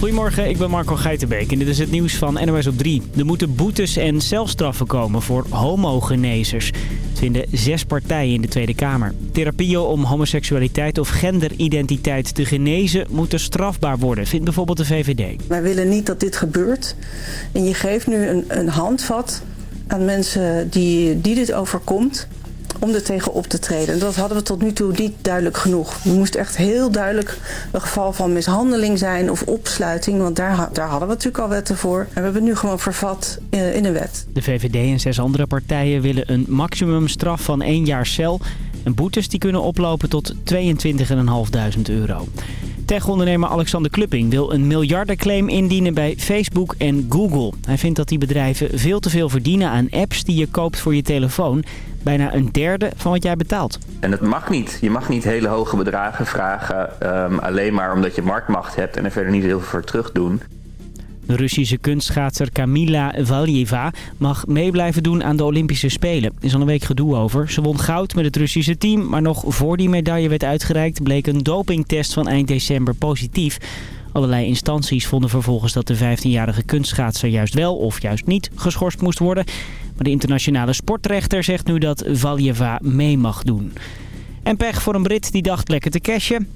Goedemorgen, ik ben Marco Geitenbeek en dit is het nieuws van NOS op 3. Er moeten boetes en celstraffen komen voor homogenezers. Het vinden zes partijen in de Tweede Kamer. Therapieën om homoseksualiteit of genderidentiteit te genezen moeten strafbaar worden, vindt bijvoorbeeld de VVD. Wij willen niet dat dit gebeurt. En je geeft nu een, een handvat aan mensen die, die dit overkomt om er tegen op te treden. En dat hadden we tot nu toe niet duidelijk genoeg. Er moest echt heel duidelijk een geval van mishandeling zijn of opsluiting. Want daar, daar hadden we natuurlijk al wetten voor. En we hebben nu gewoon vervat eh, in een wet. De VVD en zes andere partijen willen een maximumstraf van één jaar cel. En boetes die kunnen oplopen tot 22.500 euro. Tech-ondernemer Alexander Klupping wil een miljardenclaim indienen bij Facebook en Google. Hij vindt dat die bedrijven veel te veel verdienen aan apps die je koopt voor je telefoon. Bijna een derde van wat jij betaalt. En dat mag niet. Je mag niet hele hoge bedragen vragen um, alleen maar omdat je marktmacht hebt en er verder niet heel veel voor terug doen. De Russische kunstschaatser Kamila Valjeva mag mee blijven doen aan de Olympische Spelen. Er is al een week gedoe over. Ze won goud met het Russische team, maar nog voor die medaille werd uitgereikt... bleek een dopingtest van eind december positief. Allerlei instanties vonden vervolgens dat de 15-jarige kunstschaatser juist wel of juist niet geschorst moest worden. Maar de internationale sportrechter zegt nu dat Valjeva mee mag doen. En pech voor een Brit die dacht lekker te cashen.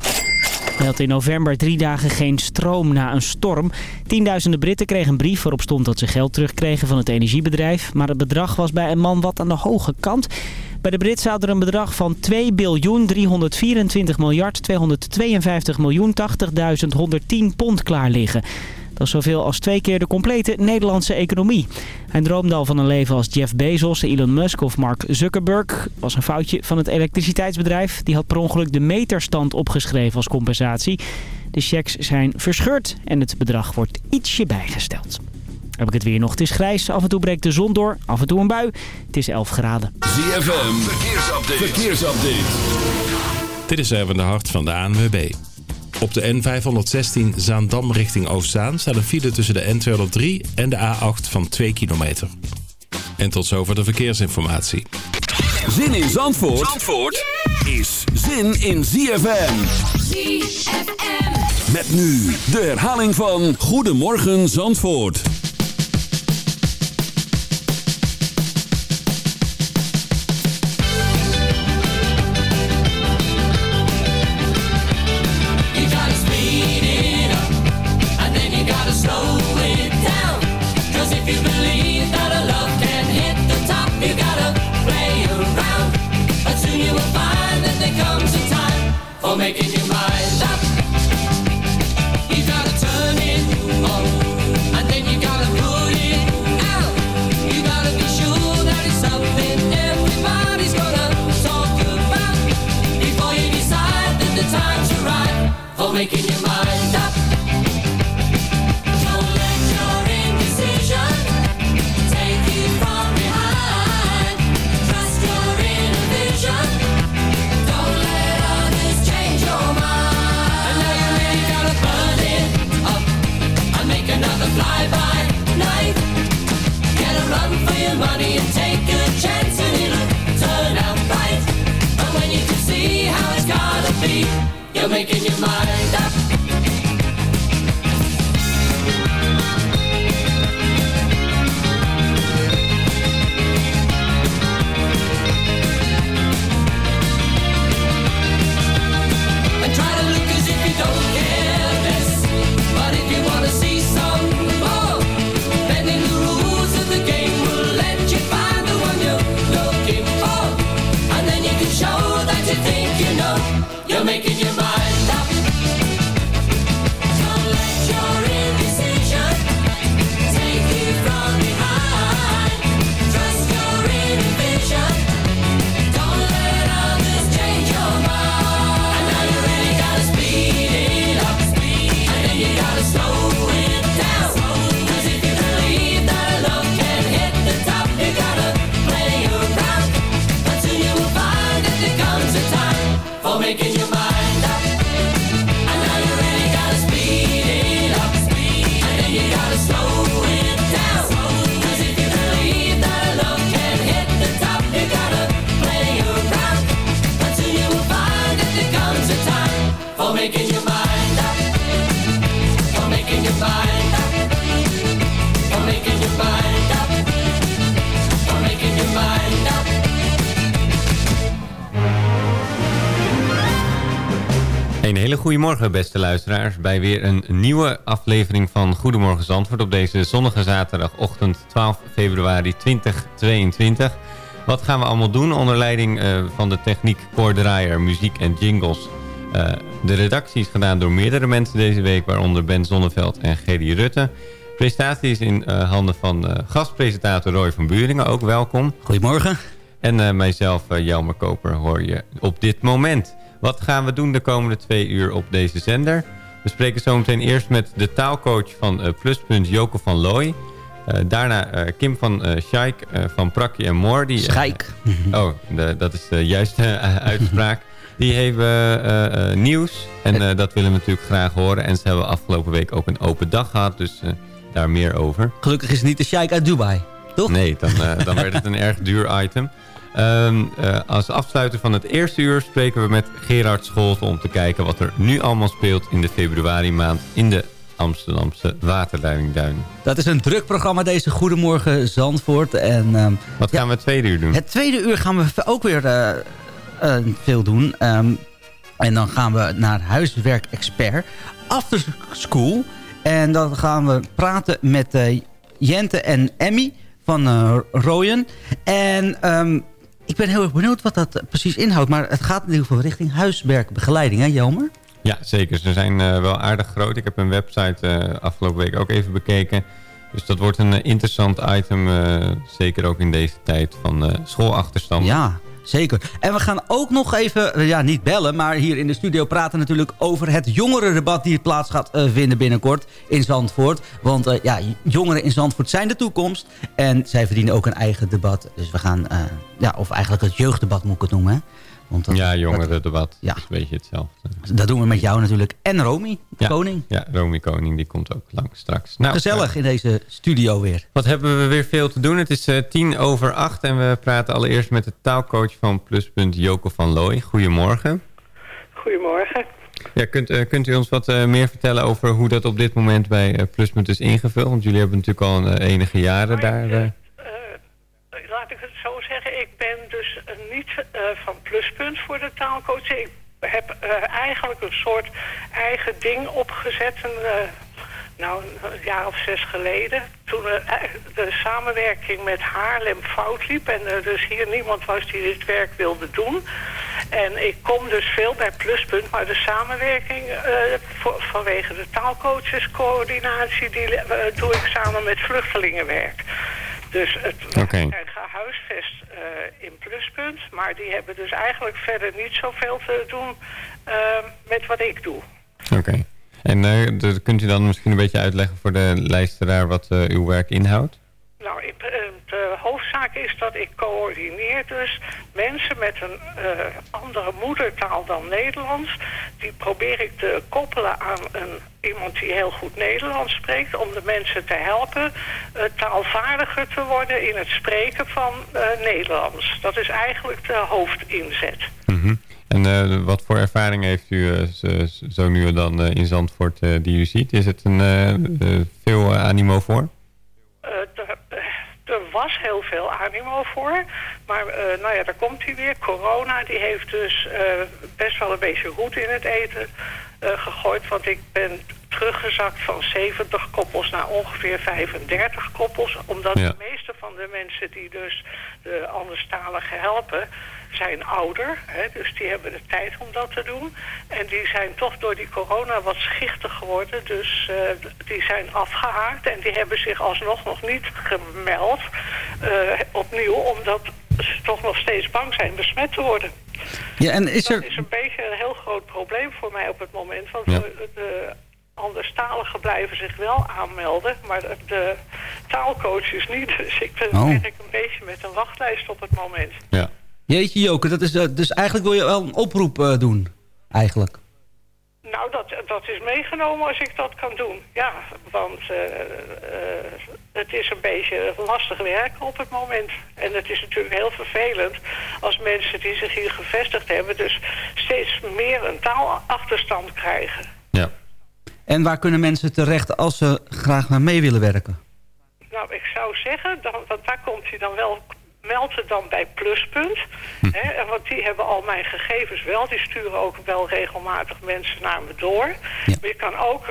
Hij had in november drie dagen geen stroom na een storm. Tienduizenden Britten kregen een brief waarop stond dat ze geld terugkregen van het energiebedrijf. Maar het bedrag was bij een man wat aan de hoge kant. Bij de Brits zou er een bedrag van 2 biljoen 324 miljard 252 miljoen 80.110 pond klaar liggen. Dat is zoveel als twee keer de complete Nederlandse economie. Hij droomde al van een leven als Jeff Bezos, Elon Musk of Mark Zuckerberg. was een foutje van het elektriciteitsbedrijf. Die had per ongeluk de meterstand opgeschreven als compensatie. De checks zijn verscheurd en het bedrag wordt ietsje bijgesteld. Heb ik het weer nog. Het is grijs, af en toe breekt de zon door, af en toe een bui. Het is 11 graden. ZFM, verkeersupdate. verkeersupdate. Dit is even de hart van de ANWB. Op de N516 Zaandam richting Oostzaan staat een file tussen de N203 en de A8 van 2 kilometer. En tot zover de verkeersinformatie. Zin in Zandvoort, Zandvoort is zin in ZFM. ZFM. Met nu de herhaling van Goedemorgen Zandvoort. Making Een hele goede morgen, beste luisteraars, bij weer een nieuwe aflevering van Goedemorgen Zandvoort op deze zonnige zaterdagochtend 12 februari 2022. Wat gaan we allemaal doen onder leiding eh, van de techniek Cor Draaier, muziek en jingles. Eh, de redactie is gedaan door meerdere mensen deze week, waaronder Ben Zonneveld en Gerry Rutte. Presentatie is in eh, handen van gastpresentator Roy van Buringen, ook welkom. Goedemorgen. En mijzelf, Jelmer Koper, hoor je op dit moment. Wat gaan we doen de komende twee uur op deze zender? We spreken zometeen eerst met de taalcoach van eh, Pluspunt, Joko van Looy. Eh, daarna eh, Kim van uh, Scheik van Prakje en Moor. Die, Schijk. oh, de- dat is de juiste uitspraak. Die hebben nieuws en dat willen we natuurlijk graag horen. En ze hebben afgelopen week ook een open dag gehad, dus daar meer over. Gelukkig is het niet de sheik uit Dubai. Toch? Nee, dan, dan werd het een erg duur item. Ehm, eh, als afsluiter van het eerste uur spreken we met Gerard Scholten... om te kijken wat er nu allemaal speelt in de februari maand... in de Amsterdamse waterleidingduinen. Dat is een druk programma deze Goedemorgen Zandvoort. En ehm, Wat gaan we het tweede uur doen? het tweede uur gaan we ook weer eh, eh, veel doen. Ehm, en dan gaan we naar huiswerk-expert. After school. En dan gaan we praten met Jente en Emmy van Royen. En ik ben heel erg benieuwd wat dat precies inhoudt. Maar het gaat in ieder geval richting huiswerkbegeleiding, hè Jelmer? Ja, zeker. Ze zijn eh, wel aardig groot. Ik heb hun website eh, afgelopen week ook even bekeken. Dus dat wordt een eh, interessant item. zeker ook in deze tijd van schoolachterstand. Ja, zeker. En we gaan ook nog even, eh, ja niet bellen... maar hier in de studio praten natuurlijk over het jongerendebat... die plaats gaat eh, vinden binnenkort in Zandvoort. Want eh, ja, jongeren in Zandvoort zijn de toekomst. En zij verdienen ook een eigen debat. Dus we gaan, ja, of eigenlijk het jeugddebat moet ik het noemen. Want dat, Ja, jongerendebat. Ja. Dat is een beetje hetzelfde. Dat, doen we met jou natuurlijk. En Romy, Ja. koning. Ja, Romy Koning, die komt ook lang straks. Nou, Gezellig in deze studio weer. Wat hebben we weer veel te doen? Het is eh, tien over acht en we praten allereerst met de taalcoach van Pluspunt, Joko van Looy. Goedemorgen. Goedemorgen. Ja, kunt, eh, kunt u ons wat eh, meer vertellen over hoe dat op dit moment bij eh, Pluspunt is ingevuld? Want jullie hebben natuurlijk al een, eh, enige jaren daar... laat ik het zo zeggen, ik ben dus eh, niet eh, van pluspunt voor de taalcoach. Ik heb eh, eigenlijk een soort eigen ding opgezet. Nou, een jaar of zes geleden. Toen de samenwerking met Haarlem fout liep. En er dus hier niemand was die dit werk wilde doen. En ik kom dus veel bij pluspunt. Maar de samenwerking vanwege de taalcoachescoördinatie... die doe ik samen met vluchtelingenwerk. Dus het we zijn gehuisvest eh, in Pluspunt. Maar die hebben dus eigenlijk verder niet zoveel te doen eh, met wat ik doe. Oké. En eh, kunt u dan misschien een beetje uitleggen voor de luisteraar wat eh, uw werk inhoudt? Nou, ik, eh, de hoofdzaak is dat ik coördineer dus mensen met een eh, andere moedertaal dan Nederlands. Die probeer ik te koppelen aan een, iemand die heel goed Nederlands spreekt... om de mensen te helpen eh, taalvaardiger te worden in het spreken van Nederlands. Dat is eigenlijk de hoofdinzet. Mhm. En wat voor ervaring heeft u zo, nu en dan in Zandvoort die u ziet? Is het een, veel animo voor? Er, was heel veel animo voor. Maar eh, nou ja, daar komt hij weer. Corona die heeft dus eh, best wel een beetje roet in het eten eh, gegooid. Want ik ben teruggezakt van 70 koppels naar ongeveer 35 koppels. Omdat Ja. de meeste van de mensen die dus de anderstaligen helpen zijn ouder. Hè, dus die hebben de tijd om dat te doen. En die zijn toch door die corona wat schichtig geworden. Dus eh, die zijn afgehaakt. En die hebben zich alsnog nog niet gemeld eh, opnieuw. Omdat ze toch nog steeds bang zijn besmet te worden. Ja, en is Dat er... is een beetje een heel groot probleem voor mij op het moment. Want Ja. de, de anderstaligen blijven zich wel aanmelden. Maar de, de taalcoaches niet. Dus ik ben Oh. werk een beetje met een wachtlijst op het moment. Ja. Jeetje Joke, dat is, eh, dus eigenlijk wil je wel een oproep eh, doen. Eigenlijk. Nou, dat, dat is meegenomen als ik dat kan doen. Ja, want eh, eh, het is een beetje lastig werken op het moment. En het is natuurlijk heel vervelend als mensen die zich hier gevestigd hebben... dus steeds meer een taalachterstand krijgen. ja. En waar kunnen mensen terecht als ze graag naar mee willen werken? Nou, ik zou zeggen, dan, want daar komt hij dan wel meld het dan bij Pluspunt. Hè, en want die hebben al mijn gegevens wel. Die sturen ook wel regelmatig mensen naar me door. Maar je kan ook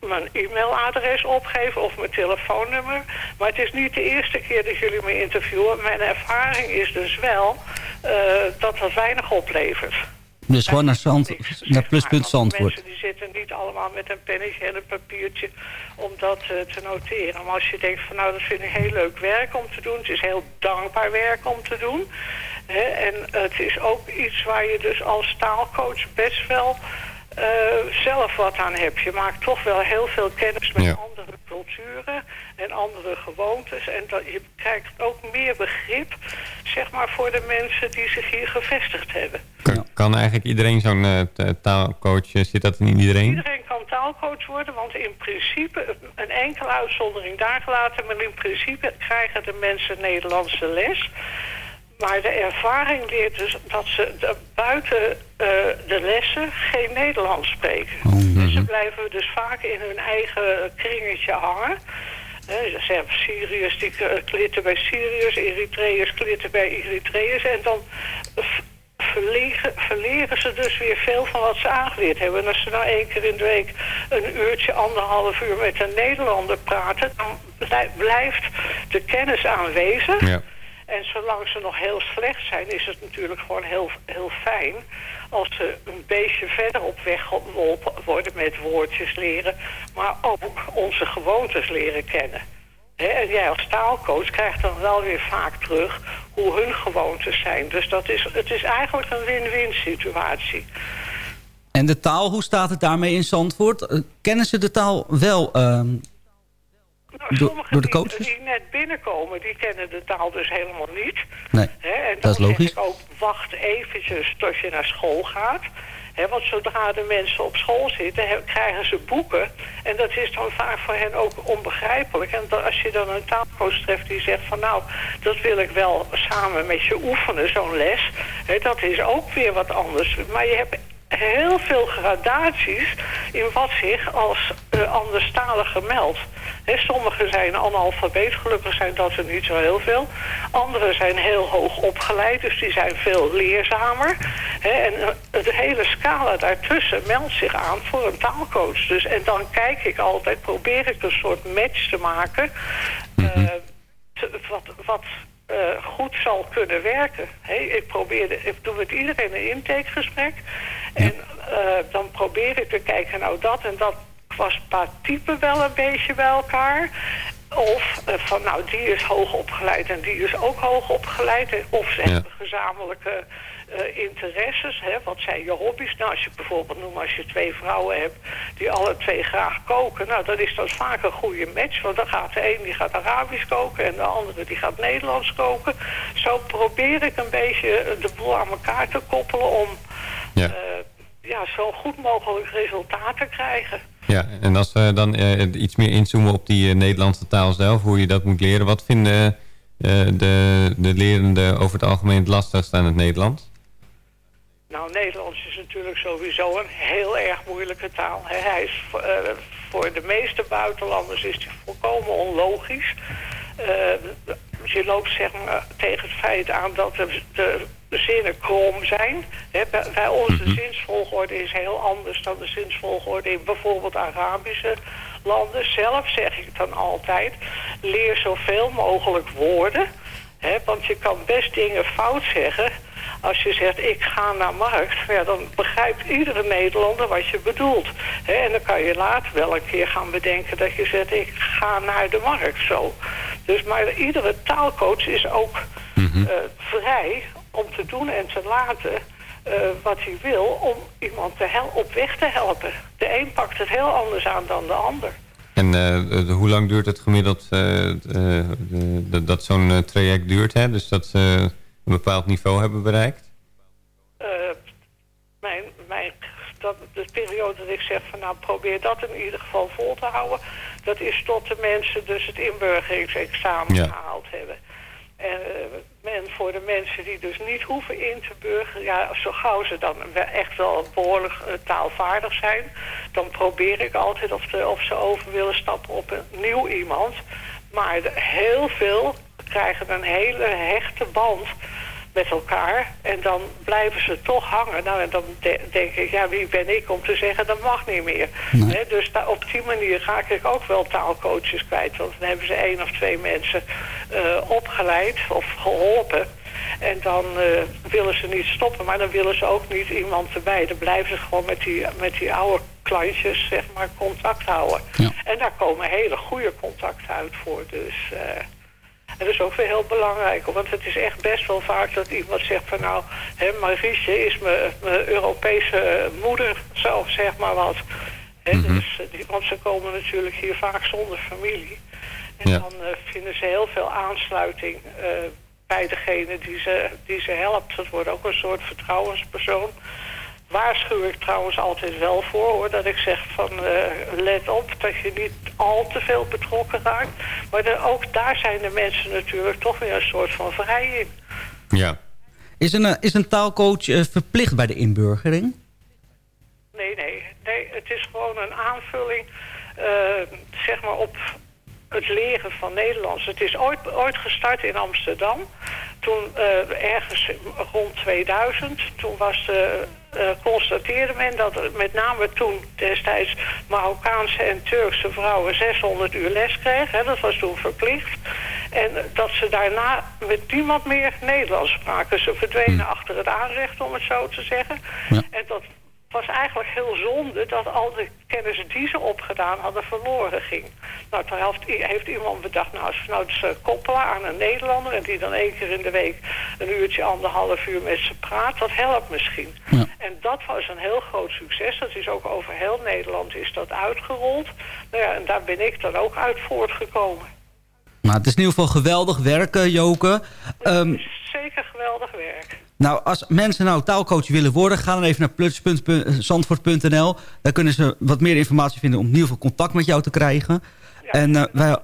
mijn e-mailadres opgeven of mijn telefoonnummer. Maar het is niet de eerste keer dat jullie me interviewen. Mijn ervaring is dus wel eh, dat dat weinig oplevert. Dus gewoon naar, Zand, naar pluspunt Zandvoort. Mensen die zitten niet allemaal met een pennetje en een papiertje om dat eh, te noteren. Maar als je denkt van nou dat vind ik heel leuk werk om te doen. Het is heel dankbaar werk om te doen. Hè, en het is ook iets waar je dus als taalcoach best wel eh, zelf wat aan hebt. Je maakt toch wel heel veel kennis met Ja. andere culturen en andere gewoontes. En dat, je krijgt ook meer begrip zeg maar, voor de mensen die zich hier gevestigd hebben. Kan, kan eigenlijk iedereen zo'n eh, t- taalcoach, eh, zit dat in iedereen? Iedereen kan taalcoach worden, want in principe, een enkele uitzondering daar gelaten, maar in principe krijgen de mensen Nederlandse les. Maar de ervaring leert dus dat ze de- buiten eh, de lessen geen Nederlands spreken. Dus ze blijven dus vaak in hun eigen kringetje hangen. Ze hebben Syriërs die klitten bij Syriërs, Eritreërs klitten bij Eritreërs. En dan verlegen, verleren ze dus weer veel van wat ze aangeleerd hebben. En als ze nou één keer in de week een uurtje, anderhalf uur met een Nederlander praten... dan blij- blijft de kennis aanwezig. Ja. En zolang ze nog heel slecht zijn, is het natuurlijk gewoon heel, heel fijn als ze een beetje verder op weg geholpen worden met woordjes leren, maar ook onze gewoontes leren kennen. En jij als taalcoach krijgt dan wel weer vaak terug hoe hun gewoontes zijn. Dus dat is, het is eigenlijk een win-win situatie. En de taal, hoe staat het daarmee in Zandvoort? Eh, Kennen ze de taal wel ehm, Nou, Door- de die- coaches? Die, net binnenkomen, die kennen de taal dus helemaal niet. Nee, en dat is logisch. zeg ik ook, wacht eventjes tot je naar school gaat. Want zodra de mensen op school zitten, krijgen ze boeken. En dat is dan vaak voor hen ook onbegrijpelijk. En als je dan een taalcoach treft die zegt van... nou, dat wil ik wel samen met je oefenen, zo'n les. Hè, dat is ook weer wat anders. Maar je hebt heel veel gradaties in wat zich als uh, anderstalige meldt. Sommigen zijn analfabeet, gelukkig zijn dat er niet zo heel veel. Anderen zijn heel hoog opgeleid, dus die zijn veel leerzamer. En de hele scala daartussen meldt zich aan voor een taalcoach. Dus, en dan kijk ik altijd, probeer ik een soort match te maken... Uh, te- wat, wat uh, goed zal kunnen werken. Hey, ik, probeer de, ik doe met iedereen een intakegesprek. En uh, dan probeer ik te kijken, nou dat en dat was qua type wel een beetje bij elkaar. Of uh, van nou die is hoog opgeleid en die is ook hoog opgeleid. Of ze Ja. hebben gezamenlijke uh, interesses. Hè? Wat zijn je hobby's? Nou, als je bijvoorbeeld noemt als je twee vrouwen hebt die alle twee graag koken. Nou, dan is dat vaak een goede match. Want dan gaat de een die gaat Arabisch koken en de andere die gaat Nederlands koken. Zo probeer ik een beetje de boel aan elkaar te koppelen om Ja. uh, ja, zo goed mogelijk resultaat te krijgen. Ja, en als we dan eh, iets meer inzoomen op die eh, Nederlandse taal zelf, hoe je dat moet leren. Wat vinden eh, de, de lerenden over het algemeen het lastigst aan het Nederlands? Nou, Nederlands is natuurlijk sowieso een heel erg moeilijke taal. Hij is voor, uh, voor de meeste buitenlanders is die volkomen onlogisch. Uh, je loopt zeg maar tegen het feit aan dat de, de zinnen krom zijn. Hè, bij, bij ons de zinsvolgorde is heel anders dan de zinsvolgorde in bijvoorbeeld Arabische landen. Zelf zeg ik dan altijd, leer zoveel mogelijk woorden. Want je kan best dingen fout zeggen. Als je zegt, ik ga naar markt, ja, dan begrijpt iedere Nederlander wat je bedoelt. En dan kan je later wel een keer gaan bedenken dat je zegt, ik ga naar de markt. Zo. Dus, maar iedere taalcoach is ook mm -hmm. uh, vrij om te doen en te laten uh, wat hij wil om iemand te op weg te helpen. De een pakt het heel anders aan dan de ander. En uh, hoe lang duurt het gemiddeld dat zo'n traject duurt? Hè? Dus dat ze een bepaald niveau hebben bereikt? mijn, mijn, dat, de periode dat ik zeg van nou probeer dat in ieder geval vol te houden. Dat is tot de mensen dus het inburgeringsexamen ja. gehaald hebben. En men, voor de mensen die dus niet hoeven in te burgeren... ja, zo gauw ze dan echt wel behoorlijk uh, taalvaardig zijn... dan probeer ik altijd of, de, of ze over willen stappen op een nieuw iemand. Maar heel veel krijgen een hele hechte band met elkaar. En dan blijven ze toch hangen. Nou, en dan de- denk ik, ja, wie ben ik om te zeggen dat mag niet meer. Hè, dus op die manier raak ik ook wel taalcoaches kwijt. Want dan hebben ze één of twee mensen eh, opgeleid of geholpen. En dan eh, willen ze niet stoppen, maar dan willen ze ook niet iemand erbij. Dan blijven ze gewoon met die, met die oude klantjes, zeg maar, contact houden. En daar komen hele goede contacten uit voor. Dus eh, en dat is ook weer heel belangrijk. Want het is echt best wel vaak dat iemand zegt van nou, hè, Marietje is mijn, Europese moeder, zo zeg maar wat. Hè, dus, eh, die, want ze komen natuurlijk hier vaak zonder familie. En Ja. dan eh, vinden ze heel veel aansluiting eh, bij degene die ze, die ze helpt. Dat wordt ook een soort vertrouwenspersoon. Waarschuw ik trouwens altijd wel voor hoor. Dat ik zeg van eh, let op dat je niet al te veel betrokken raakt. Maar de- ook daar zijn de mensen natuurlijk toch weer een soort van vrij in. Ja. Is een, eh, is een taalcoach eh, verplicht bij de inburgering? Nee, nee, nee. Het is gewoon een aanvulling, zeg maar, op het leren van Nederlands. Het is ooit, ooit gestart in Amsterdam. Toen ergens rond 2000, toen was de, constateerde men dat er met name toen destijds Marokkaanse en Turkse vrouwen 600 uur les kregen. Hè, dat was toen verplicht. En dat ze daarna met niemand meer Nederlands spraken. Ze verdwenen achter het aanrecht, om het zo te zeggen. En dat was eigenlijk heel zonde dat al de kennis die ze opgedaan hadden verloren ging. Nou, toen heeft, heeft iemand bedacht, nou, als we nou eens eh, koppelen aan een Nederlander... en die dan één keer in de week een uurtje, anderhalf uur met ze praat, dat helpt misschien. En dat was een heel groot succes. Dat is ook over heel Nederland is dat uitgerold. Nou ja, en daar ben ik dan ook uit voortgekomen. Nou, het is in ieder geval geweldig werken, Joke. Ehm, Het is zeker geweldig werk. Nou, als mensen nou taalcoach willen worden... ga dan even naar plus.zandvoort.nl. Daar kunnen ze wat meer informatie vinden... om in ieder geval contact met jou te krijgen. en eh, wij... Eh,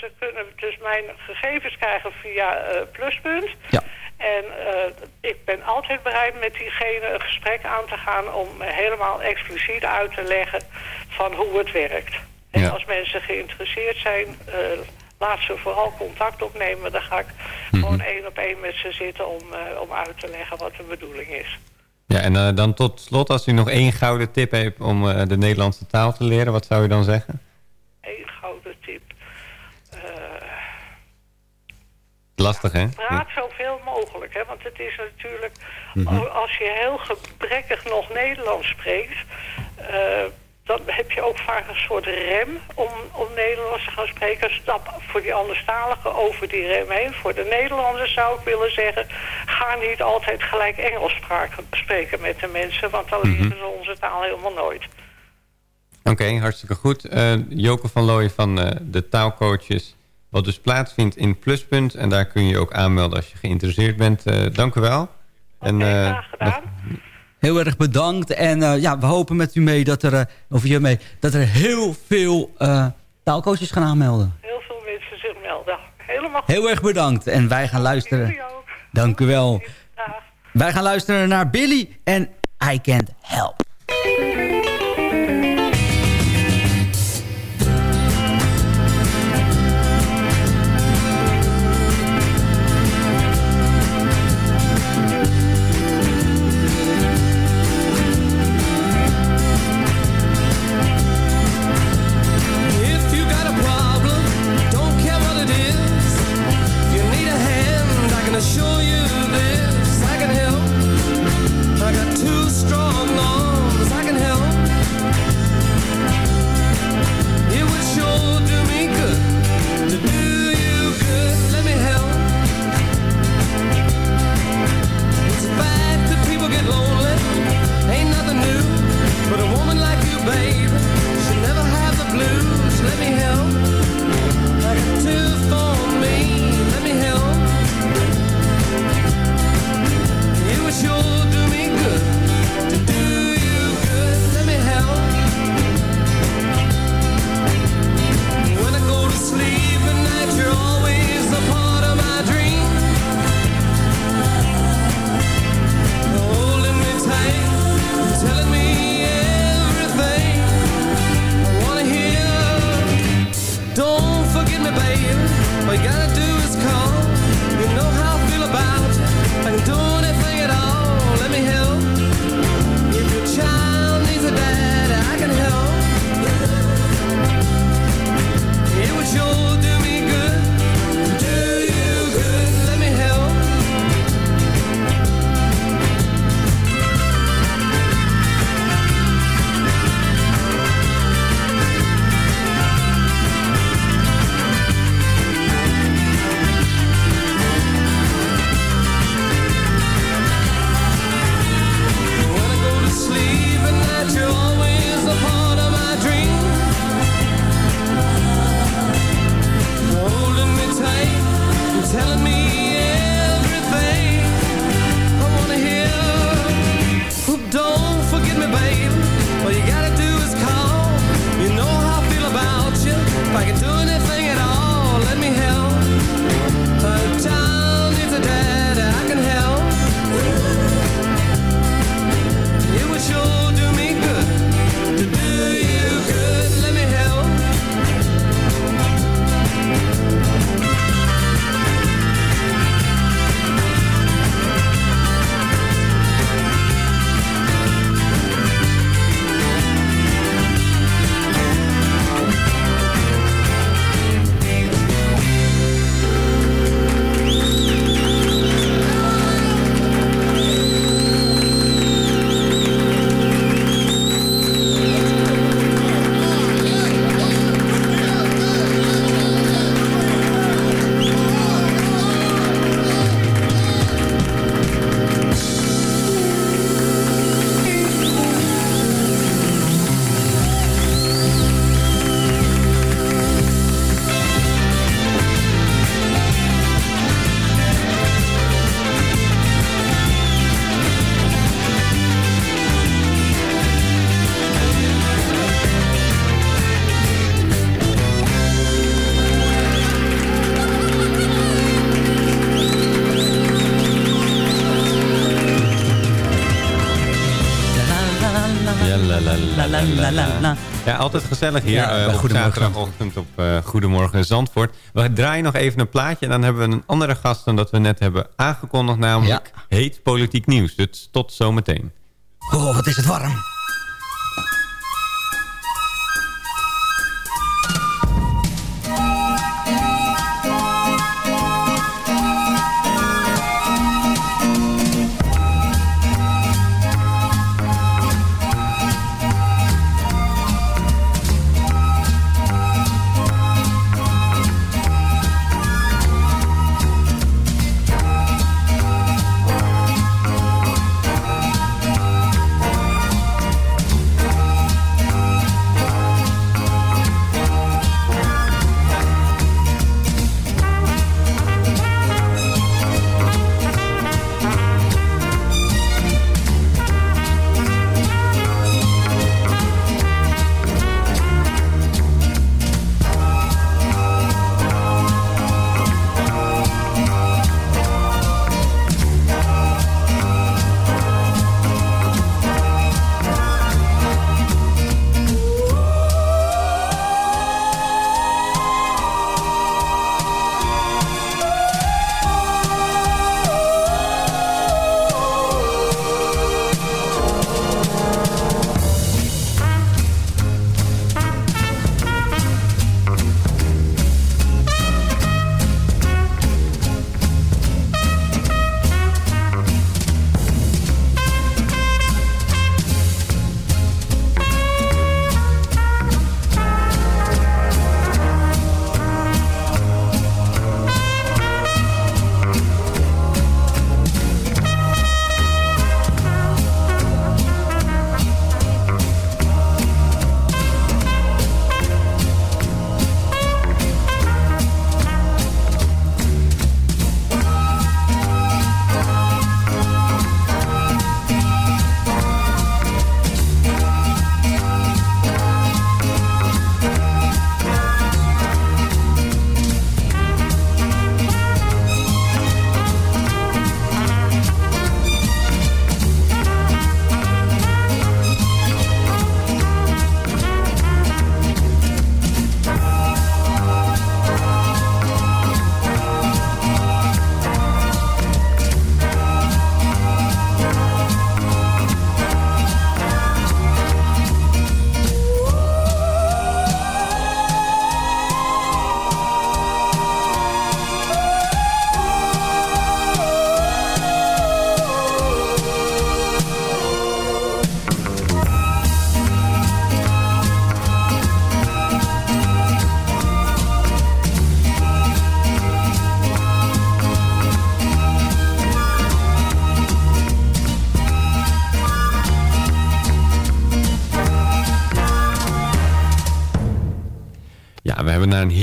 ze kunnen dus mijn gegevens krijgen via eh, Pluspunt. Ja. En eh, ik ben altijd bereid met diegene een gesprek aan te gaan... om helemaal expliciet uit te leggen van hoe het werkt. En Ja. als mensen geïnteresseerd zijn, eh, laat ze vooral contact opnemen. Dan ga ik Mhm. gewoon één op één met ze zitten om, eh, om uit te leggen wat de bedoeling is. Ja, en eh, dan tot slot, als u nog één gouden tip heeft om eh, de Nederlandse taal te leren, wat zou u dan zeggen? Eén gouden tip. Lastig, hè? Praat zoveel mogelijk, hè? want het is natuurlijk... Mhm. Als je heel gebrekkig nog Nederlands spreekt... dan heb je ook vaak een soort rem om, om Nederlands te gaan spreken. Stap voor die anderstaligen over die rem heen. Voor de Nederlanders zou ik willen zeggen... ga niet altijd gelijk Engels spreken met de mensen... want dan leren ze onze taal helemaal nooit. Oké, hartstikke goed. Eh Joke van Looy van eh, de taalcoaches, wat dus plaatsvindt in Pluspunt. En daar kun je je ook aanmelden als je geïnteresseerd bent. Eh, dank u wel. en, Graag gedaan. Heel erg bedankt. En eh, ja, we hopen met u mee dat er, eh, of je mee, dat er heel veel eh, taalcoaches gaan aanmelden. Heel veel mensen zich melden. Helemaal goed. Heel erg bedankt. En wij gaan luisteren. Ook. Dank u wel. Wij gaan luisteren naar Billy en I Can't Help. Ja, altijd gezellig hier Ja, bij op Goedemorgen zaterdagochtend op eh, Goedemorgen Zandvoort. We draaien nog even een plaatje en dan hebben we een andere gast dan dat we net hebben aangekondigd. Namelijk heet politiek nieuws. Dus tot zometeen. Oh, wat is het warm.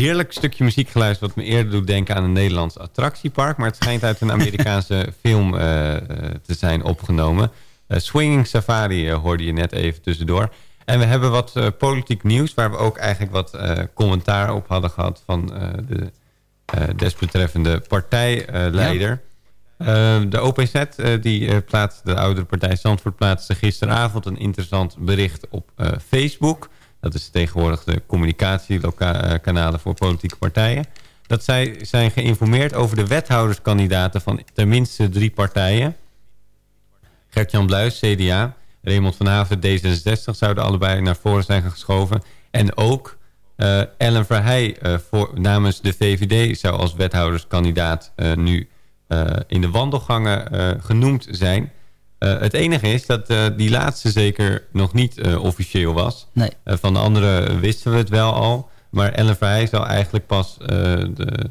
Heerlijk stukje muziek geluisterd... wat me eerder doet denken aan een Nederlands attractiepark. Maar het schijnt uit een Amerikaanse film eh, eh, te zijn opgenomen. Eh, Swinging Safari hoorde je net even tussendoor. En we hebben wat politiek nieuws... waar we ook eigenlijk wat commentaar op hadden gehad... van de desbetreffende partijleider. De OPZ, die plaatste, de oudere partij Zandvoort... plaatste gisteravond een interessant bericht op Facebook. Dat is tegenwoordig de communicatiekanalen voor politieke partijen. Dat zij zijn geïnformeerd over de wethouderskandidaten... van tenminste drie partijen. Gert-Jan Bluis, CDA... Raymond van Haven, D66, zouden allebei naar voren zijn geschoven. En ook eh, Ellen Verheij eh, voor, namens de VVD zou als wethouderskandidaat eh, nu in de wandelgangen genoemd zijn. Eh, het enige is dat eh, die laatste zeker nog niet eh, officieel was. Nee. Van de andere wisten we het wel al. Maar Ellen Verheij zou eigenlijk pas... de,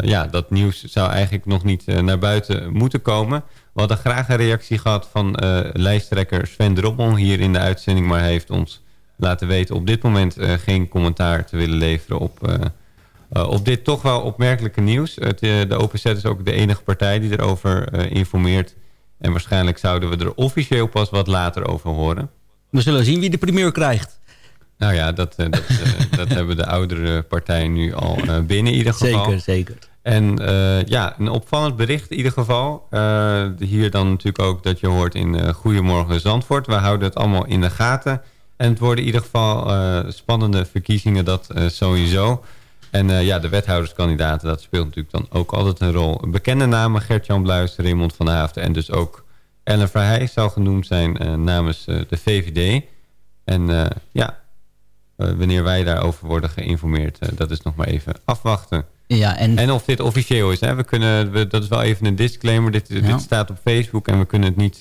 ja, dat nieuws zou eigenlijk nog niet naar buiten moeten komen. We hadden graag een reactie gehad van lijsttrekker Sven Drommel hier in de uitzending. Maar hij heeft ons laten weten op dit moment geen commentaar te willen leveren op, op dit toch wel opmerkelijke nieuws. Het, de OPZ is ook de enige partij die erover informeert. En waarschijnlijk zouden we er officieel pas wat later over horen. We zullen zien wie de primeur krijgt. Nou ja, dat, eh, dat, eh, dat hebben de oudere partijen nu al eh, binnen in ieder geval. Zeker, zeker. En ja, een opvallend bericht in ieder geval. Hier dan natuurlijk ook dat je hoort in Goedemorgen Zandvoort. We houden het allemaal in de gaten. En het worden in ieder geval spannende verkiezingen, dat sowieso. En eh, ja, de wethouderskandidaten, dat speelt natuurlijk dan ook altijd een rol. Bekende namen, Gert-Jan Bluis, Raymond van Haafden en dus ook Ellen Verheij zou genoemd zijn eh, namens eh, de VVD. En ja, wanneer wij daarover worden geïnformeerd, dat is nog maar even afwachten. Ja, en, En of dit officieel is. Hè? We kunnen, we, dat is wel even een disclaimer. Dit, Ja. dit staat op Facebook en we kunnen het niet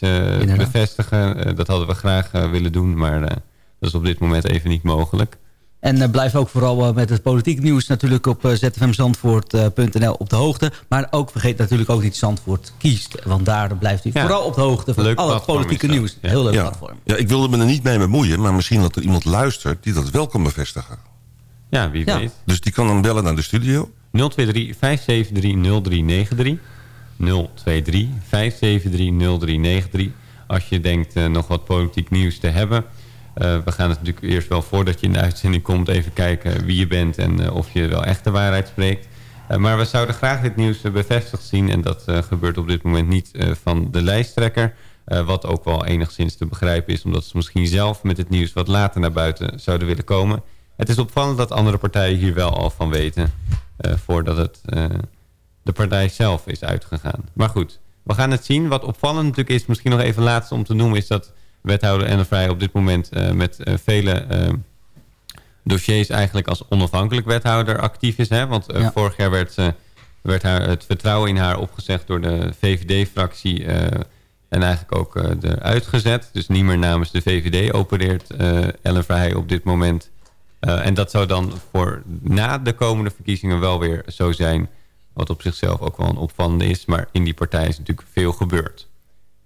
bevestigen. Dat hadden we graag willen doen, maar dat is op dit moment even niet mogelijk. En eh, blijf ook vooral eh, met het politiek nieuws natuurlijk op uh, zfmzandvoort.nl op de hoogte. Maar ook vergeet natuurlijk ook niet Zandvoort kiest. Want daar blijft u Ja. vooral op de hoogte van Leuk al het politieke nieuws. Ja. Heel leuk Ja. platform. ja, ik wilde me er niet mee bemoeien, maar misschien dat er iemand luistert die dat wel kan bevestigen. Ja, wie Ja. weet. Dus die kan dan bellen naar de studio. 023 573 0393. 023 573 0393. Als je denkt eh, nog wat politiek nieuws te hebben. Eh, we gaan het natuurlijk eerst wel voordat je in de uitzending komt... even kijken wie je bent en eh, of je wel echt de waarheid spreekt. Eh, maar we zouden graag dit nieuws bevestigd zien. En dat gebeurt op dit moment niet van de lijsttrekker. Wat ook wel enigszins te begrijpen is... omdat ze misschien zelf met het nieuws wat later naar buiten zouden willen komen. Het is opvallend dat andere partijen hier wel al van weten... voordat het de partij zelf is uitgegaan. Maar goed, we gaan het zien. Wat opvallend natuurlijk is, misschien nog even laatst om te noemen... is dat wethouder Enne Vrij op dit moment eh, met eh, vele eh, dossiers... eigenlijk als onafhankelijk wethouder actief is. Hè? Want Ja. vorig jaar werd, werd haar, het vertrouwen in haar opgezegd door de VVD-fractie... en eigenlijk ook eh eruit gezet. Dus niet meer namens de VVD opereert eh Ellen Verheij op dit moment... Uh, en dat zou dan voor na de komende verkiezingen wel weer zo zijn. Wat op zichzelf ook wel een opvallende is. Maar in die partij is natuurlijk veel gebeurd.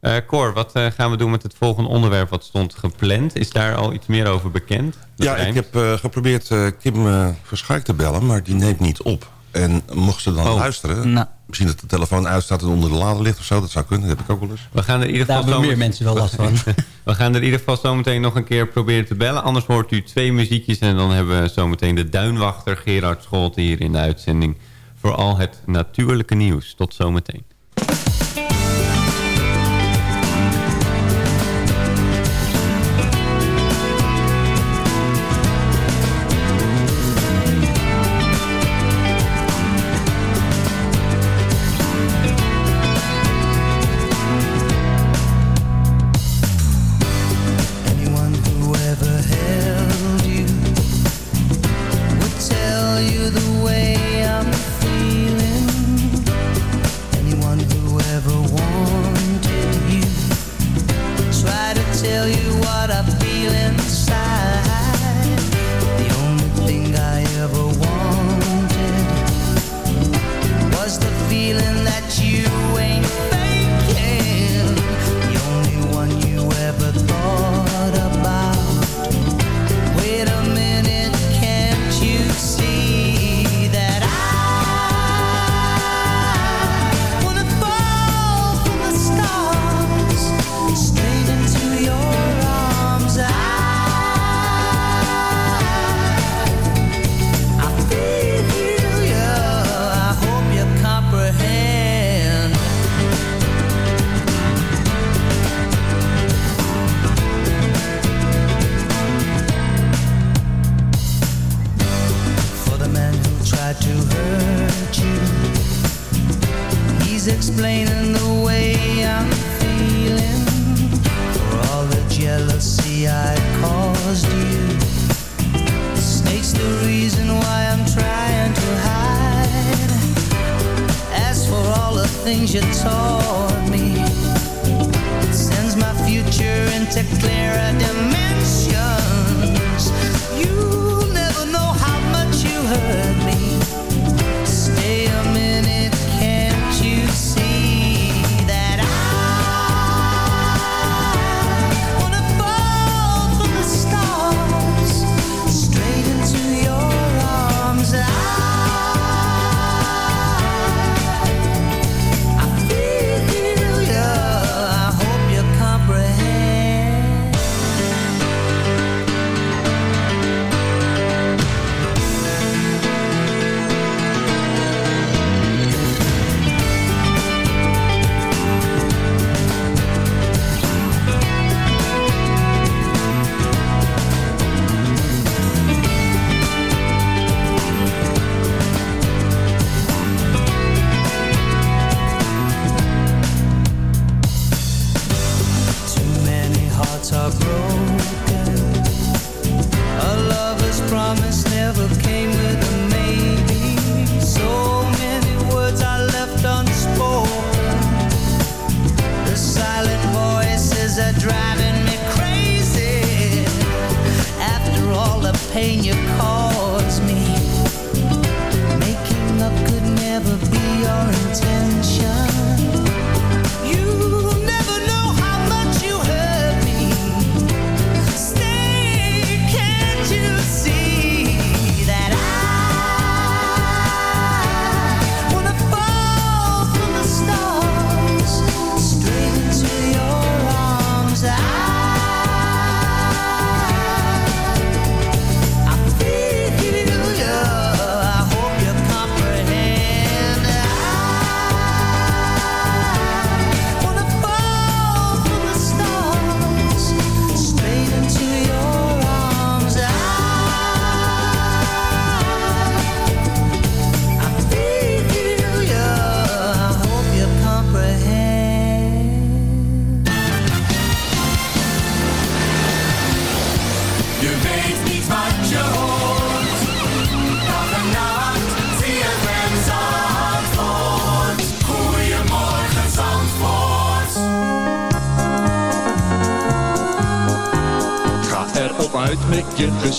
Uh, Cor, wat uh, gaan we doen met het volgende onderwerp wat stond gepland? Is daar al iets meer over bekend? Dat ja, rijmt. ik heb uh, geprobeerd uh, Kim uh, Verschuik te bellen, maar die neemt niet op. En mocht ze dan Oh. luisteren, Nou. misschien dat de telefoon uitstaat en onder de lade ligt of zo, dat zou kunnen, dat heb ik ook wel eens. We gaan er in ieder Daar geval hebben meer mensen wel last van. We gaan er in ieder geval zometeen nog een keer proberen te bellen. Anders hoort u twee muziekjes en dan hebben we zometeen de duinwachter Gerard Scholte hier in de uitzending. Voor al het natuurlijke nieuws. Tot zometeen.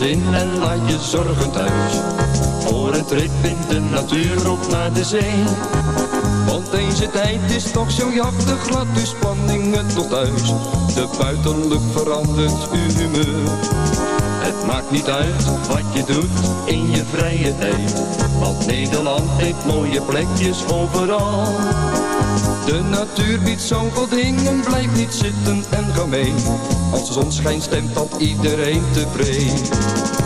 Gezin en laat je zorgen thuis. Voor een trip in de natuur op naar de zee. Want deze tijd is toch zo jachtig, laat uw spanningen tot thuis. De buitenlucht verandert uw humeur. Het maakt niet uit wat je doet in je vrije tijd. Want Nederland heeft mooie plekjes overal. De natuur biedt zoveel dingen, blijf niet zitten en ga mee. Als de zon schijnt stemt dat iedereen tevreden.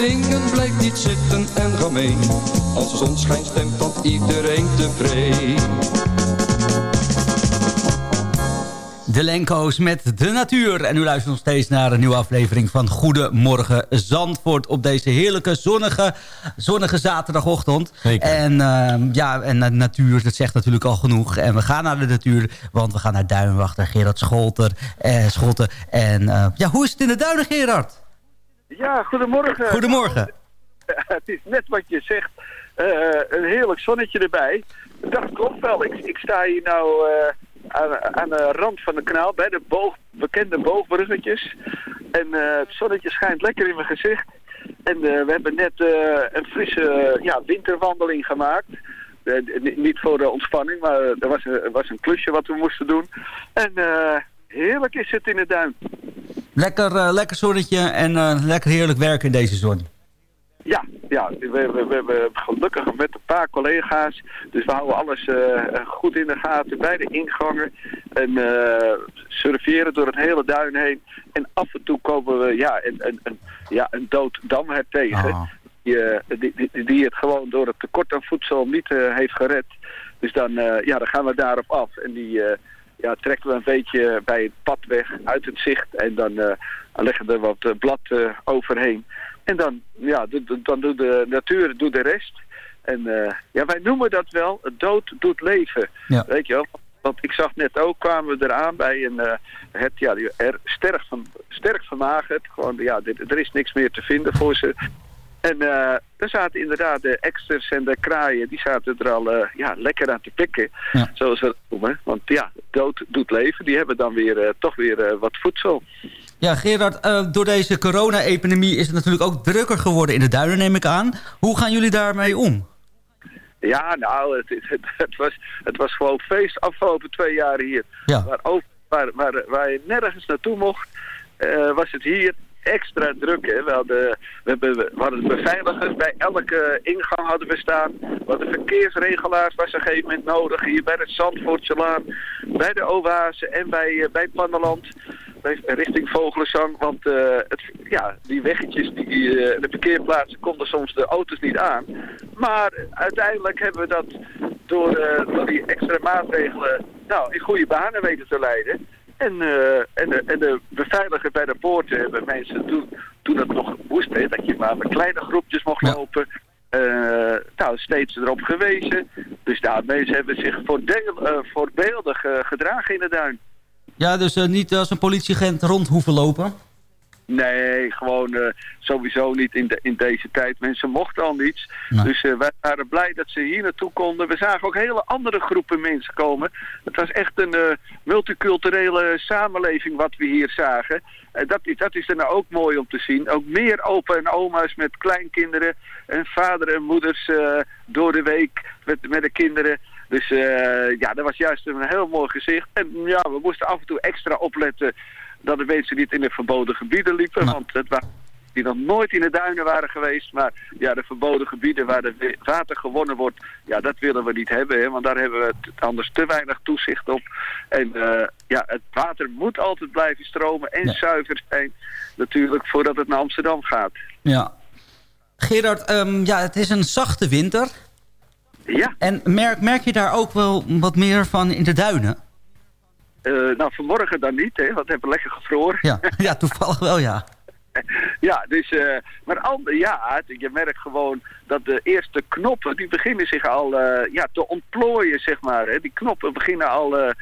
De natuur Hoeveel dingen blijf niet zitten en ga mee. Als de zon schijnt stemt dat iedereen tevreden. De Lenko's met de natuur. En u luistert nog steeds naar een nieuwe aflevering van Goedemorgen Zandvoort... op deze heerlijke zonnige, zonnige zaterdagochtend. Zeker. En ehm, ja, en de natuur, dat zegt natuurlijk al genoeg. En we gaan naar de natuur, want we gaan naar Duinwachter, Gerard Scholter, eh, Scholten. En eh, ja, hoe is het in de duinen, Gerard? Ja, goedemorgen. Goedemorgen. Het is net wat je zegt. Eh, een heerlijk zonnetje erbij. Dat klopt wel. Ik, ik sta hier nou eh, aan, aan de rand van de kanaal bij de boog, bekende boogbruggetjes. En eh, het zonnetje schijnt lekker in mijn gezicht. En we hebben net een frisse ja, winterwandeling gemaakt. Niet voor de ontspanning, maar er was, een- er was een klusje wat we moesten doen. En heerlijk is het in de duin. Lekker, eh, lekker zonnetje en eh, lekker heerlijk werken in deze zon. Ja, ja we, we, we hebben gelukkig met een paar collega's. Dus we houden alles eh, goed in de gaten bij de ingangen. En surferen door het hele duin heen. En af en toe komen we ja, een, een, een, ja, een dood damhert tegen. Ah. Die, die, die, die het gewoon door het tekort aan voedsel niet heeft gered. Dus dan, ja, dan gaan we daarop af. En die ja, trekken we een beetje bij het pad weg uit het zicht. En dan eh, leggen we er wat eh, blad eh, overheen. En dan, ja, dan doet de natuur doet de rest. En ja, wij noemen dat wel dood doet leven. Ja. Weet je wel? Want ik zag net ook, kwamen we eraan bij een het, ja, er sterk, van, sterk vermagerd. Gewoon, ja, dit, er is niks meer te vinden voor ze. En uh, er zaten inderdaad de eksters en de kraaien, die zaten er al uh, ja, lekker aan te pikken. Ja. Zoals we dat noemen. Want ja, dood doet leven. Die hebben dan weer, uh, toch weer wat voedsel. Ja, Gerard, door deze corona-epidemie is het natuurlijk ook drukker geworden in de duinen, neem ik aan. Hoe gaan jullie daarmee om? Ja, nou, het, het, het, was, het was gewoon feest afgelopen twee jaar hier. Ja. Waar, over, waar, waar, waar je nergens naartoe mocht, was het hier extra druk. Hè. We, hadden, we, hebben, we beveiligers bij elke ingang hadden we staan. We hadden verkeersregelaars was op een gegeven moment nodig. Hier bij het Zandvoortselaan, bij de Oase en bij, uh, bij Panneland. Richting Vogelenzang, want uh, het, ja, die weggetjes, die, de parkeerplaatsen konden soms de auto's niet aan. Maar uiteindelijk hebben we dat door, door die extra maatregelen nou, in goede banen weten te leiden. En, uh, en, de, en de beveiliger bij de poorten hebben mensen toen, toen dat nog moest, hè, dat je maar met kleine groepjes mocht ja. lopen. Uh, nou, steeds erop gewezen. Dus daarmee hebben zich voordeel, uh, voorbeeldig gedragen in de duin. Ja, dus niet als een politieagent rond hoeven lopen? Nee, gewoon uh, sowieso niet in, de, in deze tijd. Mensen mochten al niets. Nee. Dus uh, wij waren blij dat ze hier naartoe konden. We zagen ook hele andere groepen mensen komen. Het was echt een uh, multiculturele samenleving wat we hier zagen. En dat, dat is er nou ook mooi om te zien. Ook meer opa en oma's met kleinkinderen. En vader en moeders door de week met, met de kinderen. Dus ja, dat was juist een heel mooi gezicht. En ja, we moesten af en toe extra opletten dat de mensen niet in de verboden gebieden liepen. Nou. Want het waren die nog nooit in de duinen waren geweest. Maar ja, de verboden gebieden waar de water gewonnen wordt, ja, dat willen we niet hebben. Hè, want daar hebben we anders te weinig toezicht op. En uh, ja, het water moet altijd blijven stromen en ja. zuiver zijn. Natuurlijk, voordat het naar Amsterdam gaat. Ja. Gerard, um, ja, het is een zachte winter. Ja. En merk, merk je daar ook wel wat meer van in de duinen? Uh, nou, vanmorgen dan niet, hè, want we hebben lekker gevroren. Ja, ja toevallig wel, ja. ja, dus, uh, maar ander, ja, je merkt gewoon dat de eerste knoppen, die beginnen zich al uh, ja, te ontplooien, zeg maar. Hè. Die knoppen beginnen al, je,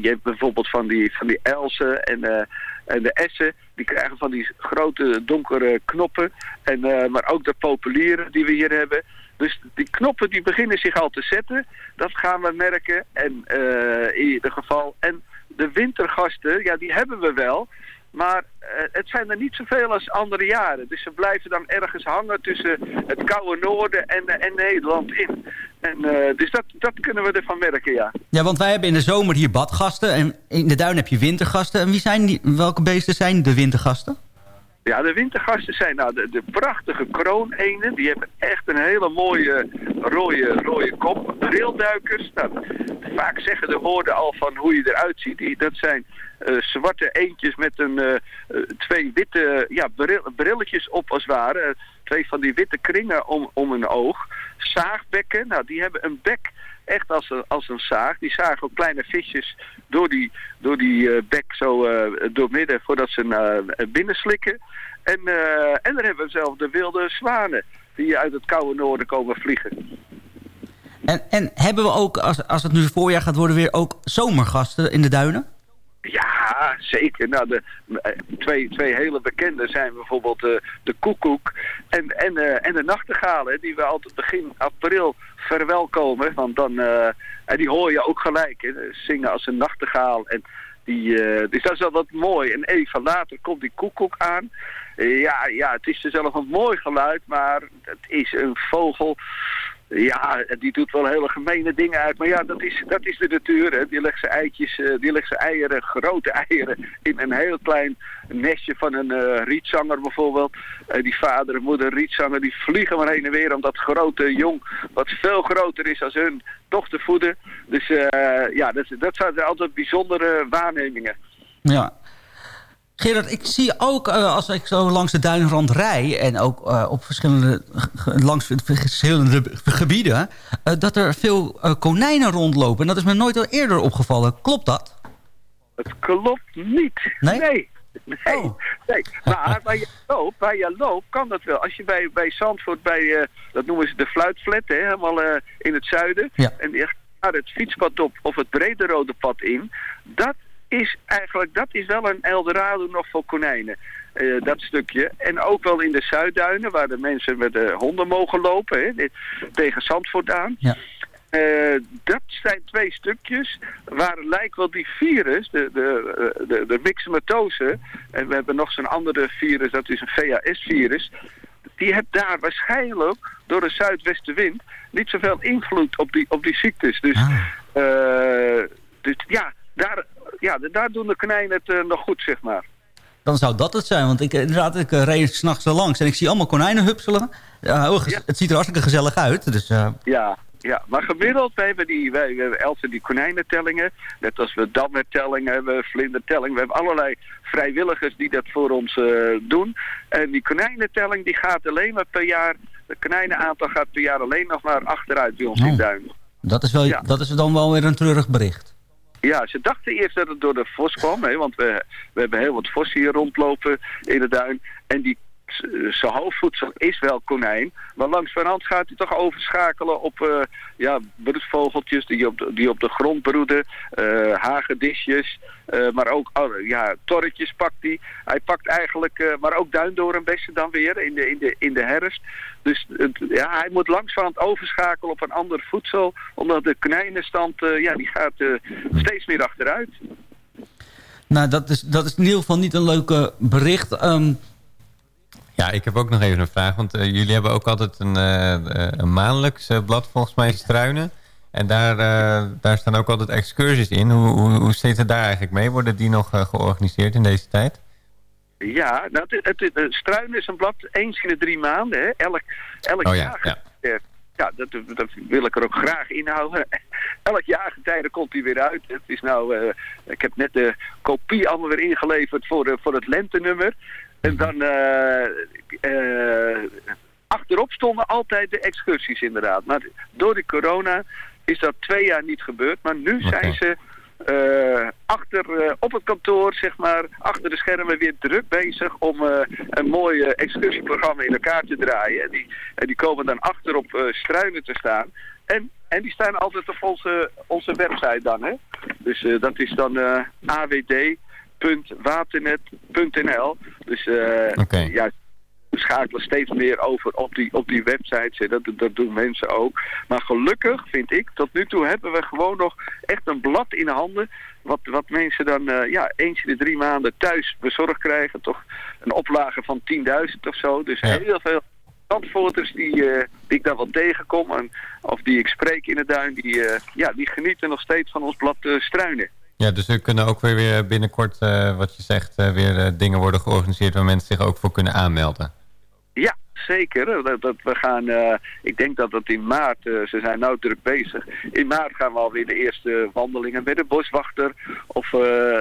je, hebt bijvoorbeeld van die, van die elsen en, en de essen, die krijgen van die grote donkere knoppen. En, maar ook de populieren die we hier hebben. Dus die knoppen die beginnen zich al te zetten. Dat gaan we merken. En uh, in ieder geval. En de wintergasten, ja, die hebben we wel. Maar uh, het zijn er niet zoveel als andere jaren. Dus ze blijven dan ergens hangen tussen het koude noorden en, en Nederland in. En, uh, dus dat, dat kunnen we ervan merken, ja. Ja, want wij hebben in de zomer hier badgasten. En in de duin heb je wintergasten. En wie zijn die, welke beesten zijn de wintergasten? Ja, de wintergasten zijn nou de, de prachtige kroonenen. Die hebben echt een hele mooie rode, rode kop. Brilduikers. Nou, vaak zeggen de woorden al van hoe je eruit ziet. Die, dat zijn uh, zwarte eendjes met een, uh, uh, twee witte ja, bril, brilletjes op als het ware. twee van die witte kringen om, om een oog. Zaagbekken, nou die hebben een bek echt als een, als een zaag. Die zagen ook kleine visjes door die, door die uh, bek zo uh, doormidden voordat ze uh, binnenslikken. En, en dan hebben we zelf de wilde zwanen die uit het koude noorden komen vliegen. En, en hebben we ook, als, als het nu voorjaar gaat worden, weer ook zomergasten in de duinen? Ja, zeker. Nou, de, eh, twee, twee hele bekende zijn bijvoorbeeld eh, de koekoek en, en, eh, en de nachtegaal, hè, die we altijd begin april verwelkomen. Want dan, en die hoor je ook gelijk, hè, zingen als een nachtegaal. En die, eh, dus dat is wel wat mooi. En even later komt die koekoek aan. Ja, ja, het is zelf een mooi geluid, maar het is een vogel. Ja, die doet wel hele gemene dingen uit. Maar ja, dat is, dat is de natuur. Hè. Die legt zijn eitjes, eh, die legt zijn eieren, grote eieren, in een heel klein nestje van een eh, rietzanger bijvoorbeeld. Eh, die vader en moeder rietzanger, die vliegen maar heen en weer om dat grote jong, wat veel groter is als hun, toch te voeden. Dus ja, dat, dat zijn altijd bijzondere waarnemingen. Ja. Gerard, ik zie ook eh, als ik zo langs de duinrand rij... en ook eh, op verschillende, langs verschillende gebieden... eh, dat er veel konijnen rondlopen. En dat is me nooit al eerder opgevallen. Klopt dat? Het klopt niet. Nee? Nee. Nee, nee. maar waar je loopt, waar je loopt, kan dat wel. Als je bij, bij Zandvoort, bij, dat noemen ze de fluitflat, hè, helemaal in het zuiden. Ja. En echt naar het fietspad op of het brede rode pad in. Dat is eigenlijk, dat is wel een Eldorado nog voor konijnen. Eh, dat stukje. En ook wel in de Zuidduinen, waar de mensen met de honden mogen lopen, hè, tegen Zandvoort aan. Ja. Eh, dat zijn twee stukjes waar lijkt wel die virus, de, de, eh, de, de myxomatose, en we hebben nog zo'n andere virus, dat is een VHS-virus, die heeft daar waarschijnlijk door de zuidwestenwind niet zoveel invloed op die, op die ziektes. Dus, eh, dus ja, daar, ja, daar doen de konijnen het eh, nog goed, zeg maar. Dan zou dat het zijn. Want ik, inderdaad, ik uh, reed s'nachts er langs en ik zie allemaal konijnen hupselen. Ja, heel ges- Het ziet er hartstikke gezellig uit. Dus, eh, Ja, ja, maar gemiddeld, wij hebben die, wij, we hebben Elsen die konijnentellingen. Net als we dammertellingen hebben, vlindertellingen. We hebben allerlei vrijwilligers die dat voor ons eh, doen. En die konijnentelling die gaat alleen maar per jaar, het konijnenaantal gaat per jaar alleen nog maar achteruit bij ons in Oh. Duin. dat, is wel, Ja. dat is dan wel weer een treurig bericht. Ja, ze dachten eerst dat het door de vos kwam, hè, want we, we hebben heel wat vossen hier rondlopen in de duin. En die zijn hoofdvoedsel is wel konijn, maar langs van hand gaat hij toch overschakelen op eh, ja, broedvogeltjes die op de, die op de grond broeden, eh, hagedisjes, eh, maar ook oh, ja, torretjes pakt hij. Hij pakt eigenlijk, eh, maar ook duindoornbessen dan weer in de, in de, in de herfst. Dus ja, hij moet langs van hand overschakelen op een ander voedsel, omdat de konijnenstand eh, ja, die gaat eh, steeds meer achteruit. Nou, dat is, dat is in ieder geval niet een leuke bericht. Ehm, Ja, ik heb ook nog even een vraag. Want eh, jullie hebben ook altijd een, eh, een maandelijks blad, volgens mij, Struinen. En daar, daar staan ook altijd excursies in. Hoe, hoe, hoe zit het daar eigenlijk mee? Worden die nog georganiseerd in deze tijd? Ja, nou, het, het, het, het Struinen is een blad eens in de drie maanden. Hè? Elk, elk Oh ja, jaar. ja. ja, dat, dat wil ik er ook graag inhouden. Elk jaargetijde komt hij weer uit. Het is nou, ik heb net de kopie allemaal weer ingeleverd voor, voor het lentenummer. En dan eh, eh, achterop stonden altijd de excursies inderdaad. Maar door de corona is dat twee jaar niet gebeurd. Maar nu zijn ze eh, achter op het kantoor, zeg maar, achter de schermen weer druk bezig om een mooi excursieprogramma in elkaar te draaien. En die, en die komen dan achter op eh, struinen te staan. En, en die staan altijd op onze, onze website dan, hè. Dus dat is dan eh awd.waternet.nl. Dus eh ja, we schakelen steeds meer over op die, op die websites. Hè. Dat, dat doen mensen ook. Maar gelukkig, vind ik, tot nu toe hebben we gewoon nog echt een blad in handen. Wat, wat mensen dan eh, ja, eens in de drie maanden thuis bezorgd krijgen. Toch een oplage van 10.000 of zo. Dus heel veel zandvoorters die, eh, die ik daar wel tegenkom. En, of die ik spreek in de duin. Die, ja, die genieten nog steeds van ons blad struinen. Ja, dus er kunnen ook weer, weer binnenkort, eh, wat je zegt, eh, weer eh, dingen worden georganiseerd waar mensen zich ook voor kunnen aanmelden. Ja, zeker. Dat, dat we gaan, ik denk dat dat in maart, ze zijn nou druk bezig. In maart gaan we alweer de eerste wandelingen met de boswachter. Of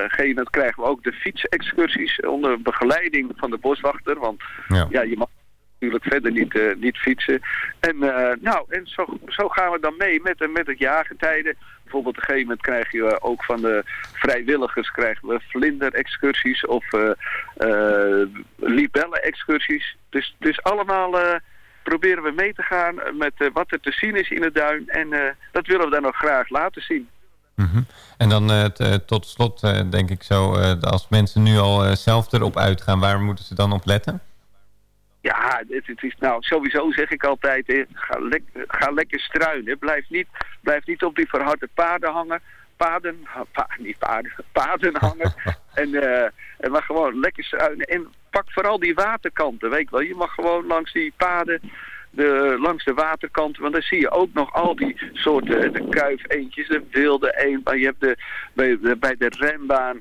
geen, dat krijgen we ook de fietsexcursies onder begeleiding van de boswachter. Want ja, ja je mag natuurlijk verder niet, uh, niet fietsen. En, uh, nou, en zo, zo gaan we dan mee met, met het jaargetijden. Bijvoorbeeld op een gegeven moment krijg je ook van de vrijwilligers krijgen we vlinder-excursies of uh, uh, libellen-excursies. Dus, dus allemaal proberen we mee te gaan met wat er te zien is in de duin. En dat willen we dan ook graag laten zien. Mhm. En dan eh, eh, tot slot eh, denk ik zo, eh, als mensen nu al eh, zelf erop uitgaan, waar moeten ze dan op letten? Ja, het, het is nou sowieso zeg ik altijd, eh, ga, lek, ga lekker struinen. Blijf niet, blijf niet op die verharde paden hangen. Paden, pa, niet paden, paden hangen. en, eh, en maar gewoon lekker struinen. En pak vooral die waterkanten, weet je wel. Je mag gewoon langs die paden, de, langs de waterkanten. Want dan zie je ook nog al die soorten, de kuif eentjes, de wilde eend. Maar je hebt de, bij, de, bij de rembaan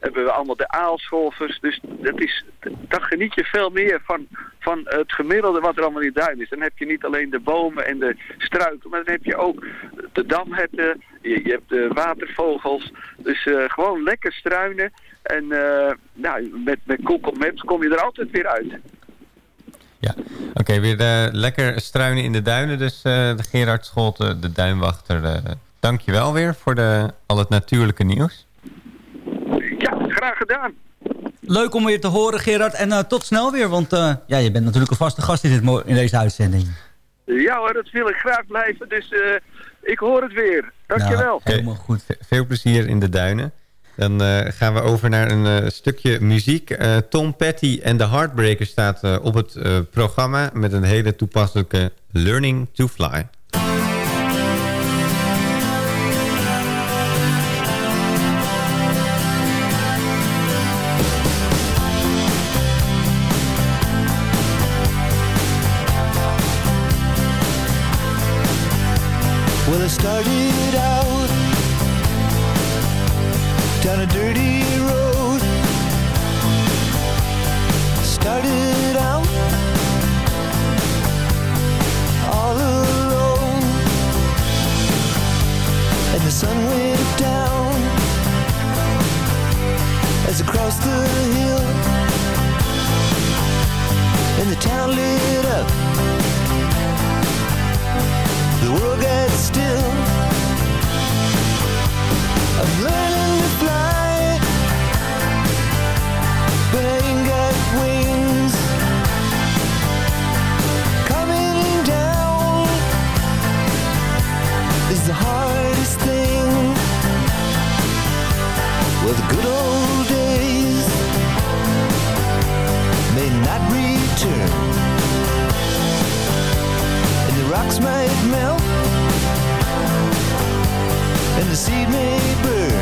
hebben we allemaal de aalscholvers. Dus dat is, geniet je veel meer van, van het gemiddelde wat er allemaal in duin is. Dan heb je niet alleen de bomen en de struiken, maar dan heb je ook de damherten, je, je hebt de watervogels. Dus eh, gewoon lekker struinen. En eh, nou, met, met Google Maps kom je er altijd weer uit. Oké, weer eh, lekker struinen in de duinen. Dus eh, Gerard Scholte, de duinwachter. eh dank je wel weer voor de, al het natuurlijke nieuws. Ja, graag gedaan. Leuk om weer te horen, Gerard. En eh, tot snel weer, want eh, ja, je bent natuurlijk een vaste gast in, dit, in deze uitzending. Ja hoor, dat wil ik graag blijven. Dus eh, ik hoor het weer. Dankjewel. helemaal goed. Veel plezier in de duinen. Dan eh, gaan we over naar een eh, stukje muziek. Eh, Tom Petty en de Heartbreakers staat op het programma... met een hele toepasselijke Learning to Fly. Well, I started out down a dirty road. Started out all alone, and the sun went down as I crossed the hill, and the town lit up the world gets still. box made milk and the seed made burn.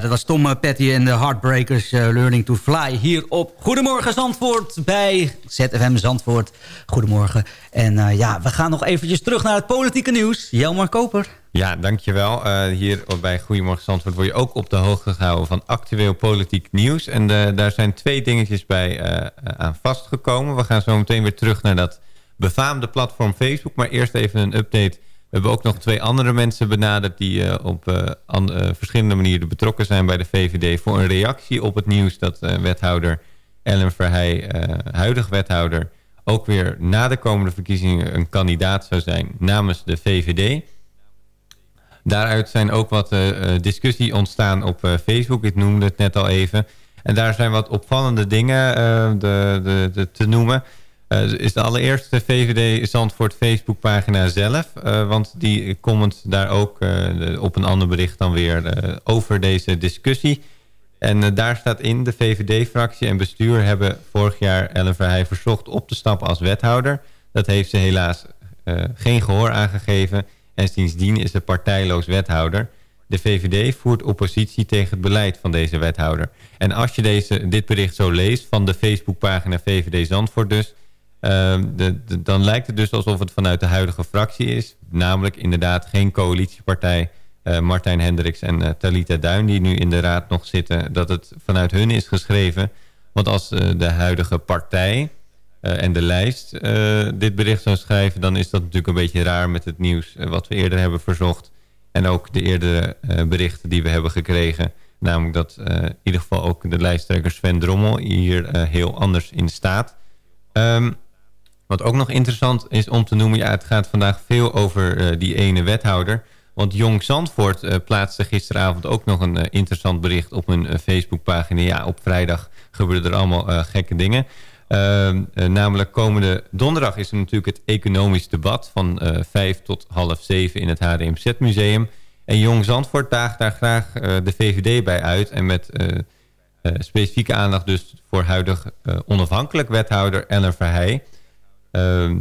Dat was Tom Petty en de Heartbreakers eh, Learning to Fly. Hier op Goedemorgen Zandvoort bij ZFM Zandvoort. Goedemorgen. En eh, ja, we gaan nog eventjes terug naar het politieke nieuws. Jelmar Koper. Ja, dankjewel. Uh, hier bij Goedemorgen Zandvoort word je ook op de hoogte gehouden van actueel politiek nieuws. En daar zijn twee dingetjes bij aan vastgekomen. We gaan zo meteen weer terug naar dat befaamde platform Facebook. Maar eerst even een update. We hebben ook nog twee andere mensen benaderd die op verschillende manieren betrokken zijn bij de VVD. Voor een reactie op het nieuws dat wethouder Ellen Verheij, huidig wethouder, ook weer na de komende verkiezingen een kandidaat zou zijn namens de VVD. Daaruit zijn ook wat discussie ontstaan op Facebook. Ik noemde het net al even. En daar zijn wat opvallende dingen de, de, te noemen. Is de allereerste VVD Zandvoort Facebookpagina zelf. want die comment daar ook op een ander bericht dan weer over deze discussie. En daar staat in, de VVD-fractie en bestuur hebben vorig jaar Ellen Verheij verzocht op te stappen als wethouder. Dat heeft ze helaas geen gehoor aangegeven... En sindsdien is de partijloos wethouder. De VVD voert oppositie tegen het beleid van deze wethouder. En als je deze, dit bericht zo leest van de Facebookpagina VVD Zandvoort dus... De, dan lijkt het dus alsof het vanuit de huidige fractie is. Namelijk inderdaad geen coalitiepartij uh, Martijn Hendricks en uh, Talita Duin... die nu in de raad nog zitten, dat het vanuit hun is geschreven. Want als uh, de huidige partij en de lijst dit bericht zou schrijven... dan is dat natuurlijk een beetje raar met het nieuws wat we eerder hebben verzocht. En ook de eerdere berichten die we hebben gekregen. Namelijk dat in ieder geval ook de lijsttrekker Sven Drommel hier heel anders in staat. Um, wat ook nog interessant is om te noemen... ja, het gaat vandaag veel over die ene wethouder... Want Jong Zandvoort uh, plaatste gisteravond ook nog een uh, interessant bericht op hun Facebookpagina. Ja, op vrijdag gebeuren er allemaal gekke dingen. Uh, namelijk komende donderdag is er natuurlijk het economisch debat van uh, 5 tot half 7 in het HDMZ Museum. En Jong Zandvoort daagt daar graag de VVD bij uit. En met specifieke aandacht dus voor huidig onafhankelijk wethouder Ellen Verheij. Ehm,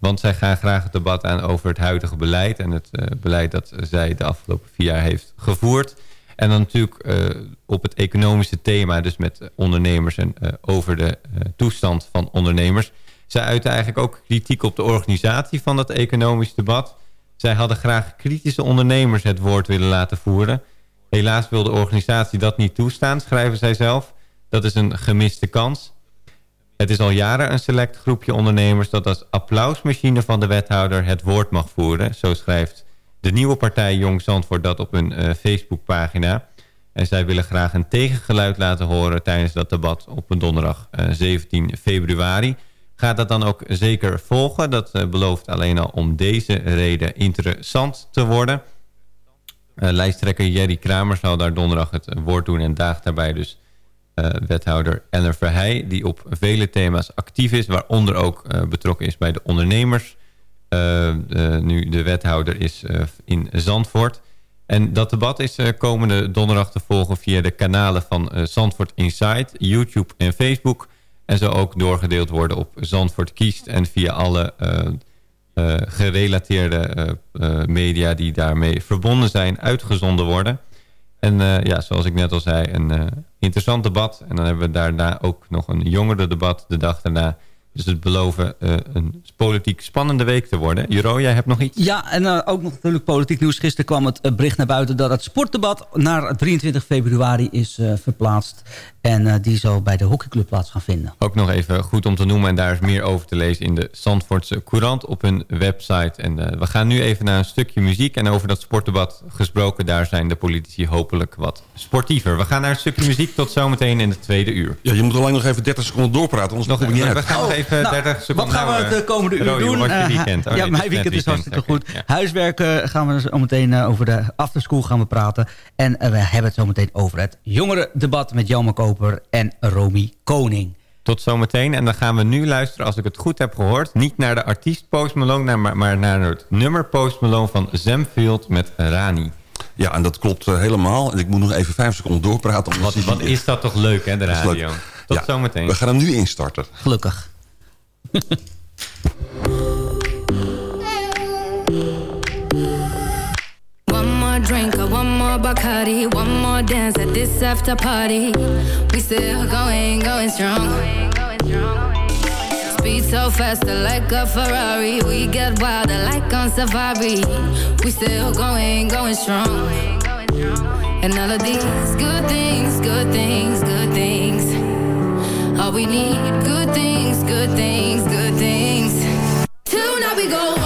want zij gaan graag het debat aan over het huidige beleid. En het beleid dat zij de afgelopen vier jaar heeft gevoerd. En dan natuurlijk uh, op het economische thema, dus met ondernemers en over de toestand van ondernemers. Zij uiten eigenlijk ook kritiek op de organisatie van dat economisch debat. Zij hadden graag kritische ondernemers het woord willen laten voeren. Helaas wil de organisatie dat niet toestaan, schrijven zij zelf. Dat is een gemiste kans. Het is al jaren een select groepje ondernemers dat als applausmachine van de wethouder het woord mag voeren. Zo schrijft de nieuwe partij Jong Zandvoort dat op hun uh, Facebookpagina. En zij willen graag een tegengeluid laten horen tijdens dat debat op een donderdag uh, 17 februari. Gaat dat dan ook zeker volgen. Dat uh, belooft alleen al om deze reden interessant te worden. Lijsttrekker Jerry Kramer zal daar donderdag het woord doen en daagt daarbij dus wethouder Ellen Verheij... die op vele thema's actief is, waaronder ook betrokken is bij de ondernemers... Uh, uh, nu de wethouder is uh, in Zandvoort. En dat debat is komende donderdag te volgen via de kanalen van Zandvoort Insight, YouTube en Facebook. En zo ook doorgedeeld worden op Zandvoort Kiest en via alle gerelateerde media die daarmee verbonden zijn, uitgezonden worden. En ja, zoals ik net al zei, een interessant debat. En dan hebben we daarna ook nog een jongere debat de dag daarna dus het beloven uh, een politiek spannende week te worden. Juro, jij hebt nog iets? Ja, en uh, ook nog natuurlijk politiek nieuws. Gisteren kwam het uh, bericht naar buiten dat het sportdebat naar 23 februari is verplaatst. En die zal bij de hockeyclub plaats gaan vinden. Ook nog even goed om te noemen. En daar is meer over te lezen in de Zandvoortse Courant op hun website. En we gaan nu even naar een stukje muziek. En over dat sportdebat gesproken, daar zijn de politici hopelijk wat sportiever. We gaan naar een stukje muziek. Tot zometeen in de tweede uur. Ja, je moet alleen nog even 30 seconden doorpraten, anders nog, kom niet uit. We gaan nog even even nou, 30 seconden. Wat gaan we de komende uur Roy, doen? Wat je weekend? Uh, ja, mijn weekend is hartstikke okay, goed. Ja. Huiswerken gaan we zo meteen over de afterschool gaan we praten. En we hebben het zo meteen over het jongerendebat met Jelme Koper en Romy Koning. Tot zometeen. En dan gaan we nu luisteren, als ik het goed heb gehoord... niet naar de artiest Post Malone, maar, maar naar het nummer Post Malone van Zemfield met Rani. Ja, en dat klopt uh, helemaal. En ik moet nog even vijf seconden doorpraten. Wat, wat is dat toch leuk, hè, de radio. Tot ja, zometeen. We gaan hem nu instarten. Gelukkig. one more drink, one more Bacardi, one more dance at this after party. We still going, going strong. Speed so faster like a Ferrari. We get wilder like on safari. We still going, going strong. And all of these good things, good things, good things. All we need, good things, good things, good things. Tonight we go